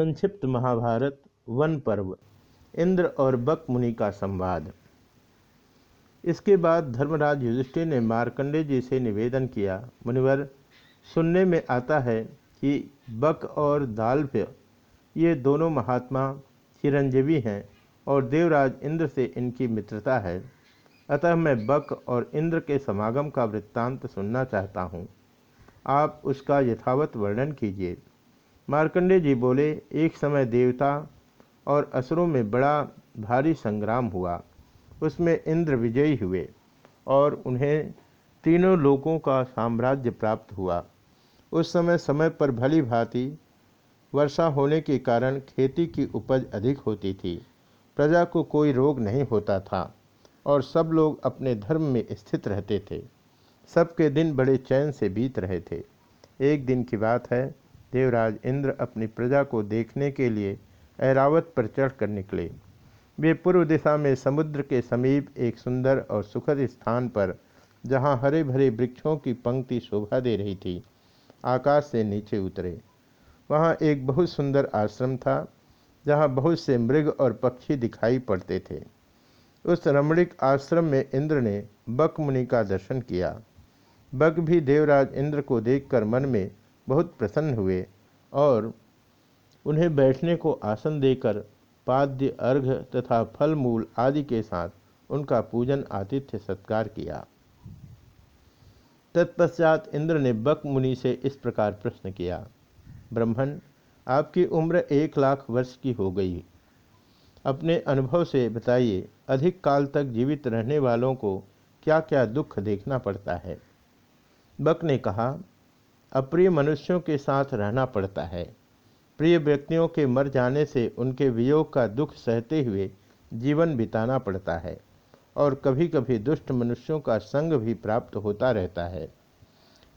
संक्षिप्त महाभारत, वन पर्व, इंद्र और बक मुनि का संवाद। इसके बाद धर्मराज युधिष्ठिर ने मार्कंडे जी से निवेदन किया, मुनिवर, सुनने में आता है कि बक और दाल्भ्य ये दोनों महात्मा चिरंजीवी हैं और देवराज इंद्र से इनकी मित्रता है। अतः मैं बक और इंद्र के समागम का वृत्तांत सुनना चाहता हूँ। आप उसका यथावत वर्णन कीजिए। मार्कंडे जी बोले, एक समय देवता और असुरों में बड़ा भारी संग्राम हुआ। उसमें इंद्र विजयी हुए और उन्हें तीनों लोगों का साम्राज्य प्राप्त हुआ। उस समय समय पर भली भांति वर्षा होने के कारण खेती की उपज अधिक होती थी। प्रजा को कोई रोग नहीं होता था और सब लोग अपने धर्म में स्थित रहते थे। सबके दिन बड़े चैन से बीत रहे थे। एक दिन की बात है देवराज इंद्र अपनी प्रजा को देखने के लिए ऐरावत पर चढ़कर निकले। वे पूर्व दिशा में समुद्र के समीप एक सुंदर और सुखद स्थान पर, जहाँ हरे भरे वृक्षों की पंक्ति शोभा दे रही थी, आकाश से नीचे उतरे। वहाँ एक बहुत सुंदर आश्रम था, जहाँ बहुत से मृग और पक्षी दिखाई पड़ते थे। उस रमणीक आश्रम में इंद्र ने बक मुनि का दर्शन किया। बक भी देवराज इंद्र को देखकर मन में बहुत प्रसन्न हुए और उन्हें बैठने को आसन देकर पाद्य, अर्घ तथा फल मूल आदि के साथ उनका पूजन, आतिथ्य, सत्कार किया। तत्पश्चात इंद्र ने बक मुनि से इस प्रकार प्रश्न किया ब्रह्मण आपकी उम्र एक लाख वर्ष की हो गई। अपने अनुभव से बताइए, अधिक काल तक जीवित रहने वालों को क्या क्या दुख देखना पड़ता है? बक ने कहा अप्रिय मनुष्यों के साथ रहना पड़ता है। प्रिय व्यक्तियों के मर जाने से उनके वियोग का दुख सहते हुए जीवन बिताना पड़ता है और कभी कभी दुष्ट मनुष्यों का संग भी प्राप्त होता रहता है।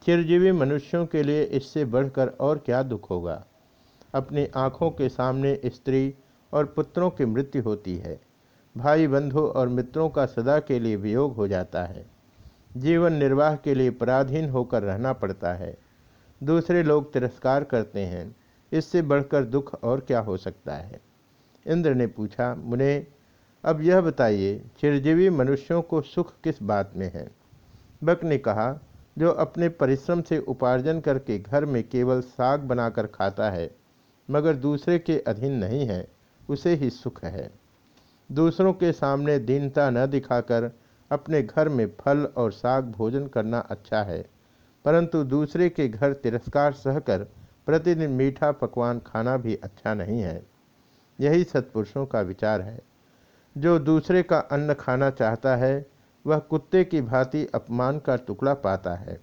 चिरजीवी मनुष्यों के लिए इससे बढ़कर और क्या दुख होगा? अपनी आँखों के सामने स्त्री और पुत्रों की मृत्यु होती है। भाई बंधु और मित्रों का सदा के लिए वियोग हो जाता है। जीवन निर्वाह के लिए पराधीन होकर रहना पड़ता है। दूसरे लोग तिरस्कार करते हैं। इससे बढ़कर दुख और क्या हो सकता है? इंद्र ने पूछा, मुने, अब यह बताइए, चिरजीवी मनुष्यों को सुख किस बात में है? बक ने कहा, जो अपने परिश्रम से उपार्जन करके घर में केवल साग बनाकर खाता है, मगर दूसरे के अधीन नहीं है, उसे ही सुख है। दूसरों के सामने दीनता न दिखाकर अपने घर में फल और साग भोजन करना अच्छा है। परंतु दूसरे के घर तिरस्कार सहकर प्रतिदिन मीठा पकवान खाना भी अच्छा नहीं है। यही सत्पुरुषों का विचार है। जो दूसरे का अन्न खाना चाहता है, वह कुत्ते की भांति अपमान का टुकड़ा पाता है।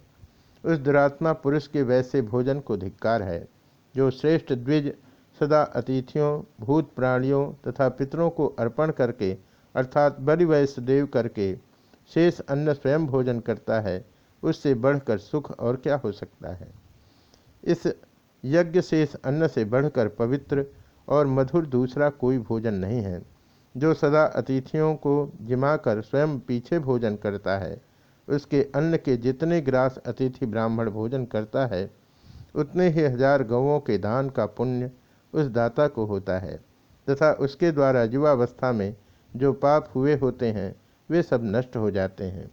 उस दुरात्मा पुरुष के वैसे भोजन को धिक्कार है, जो श्रेष्ठ द्विज सदा अतिथियों, भूत प्राणियों तथा पितरों को अर्पण करके, अर्थात बलि वैश्य देव करके, शेष अन्न स्वयं भोजन करता है। उससे बढ़कर सुख और क्या हो सकता है? इस यज्ञ शेष अन्न से बढ़कर पवित्र और मधुर दूसरा कोई भोजन नहीं है, जो सदा अतिथियों को जिमाकर स्वयं पीछे भोजन करता है। उसके अन्न के जितने ग्रास अतिथि ब्राह्मण भोजन करता है, उतने ही हज़ार गवों के दान का पुण्य उस दाता को होता है, तथा उसके द्वारा युवावस्था में जो पाप हुए होते हैं, वे सब नष्ट हो जाते हैं।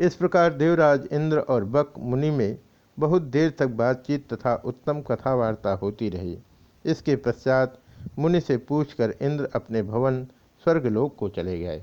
इस प्रकार देवराज इंद्र और बक मुनि में बहुत देर तक बातचीत तथा उत्तम कथावार्ता होती रही। इसके पश्चात मुनि से पूछकर इंद्र अपने भवन स्वर्गलोक को चले गए।